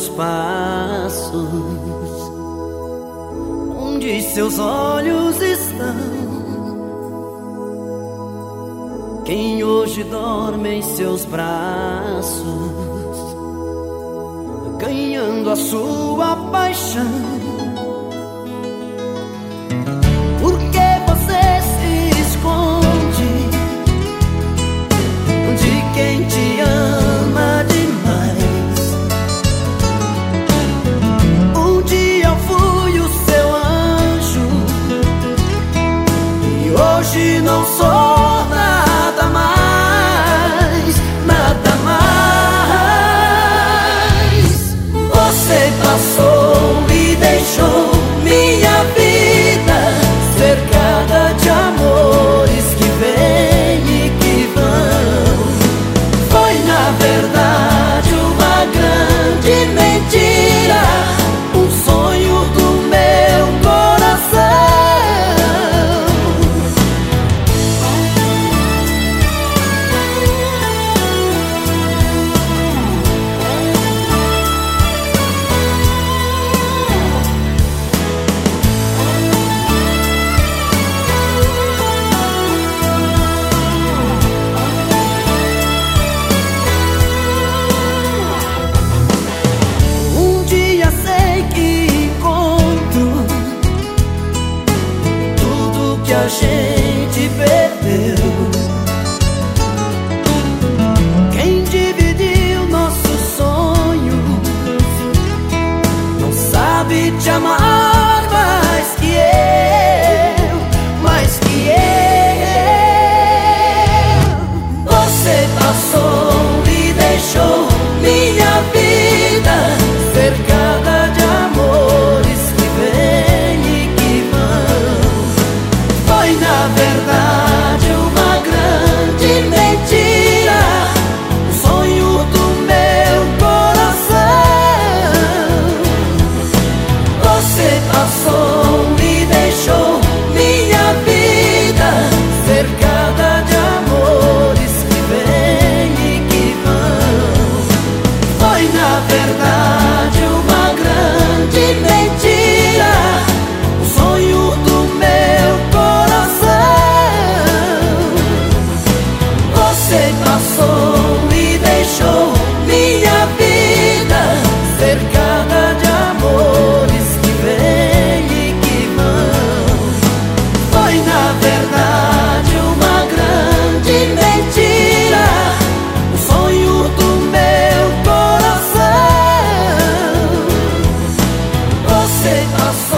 seus passos, onde seus olhos estão. Quem hoje dorme em seus braços, ganhando a sua paixão بجمعات você passou, e deixou minha vida cercada de amores que vêm e que vão. Foi na verdade uma grande mentira, o sonho do meu coração. Você passou. it us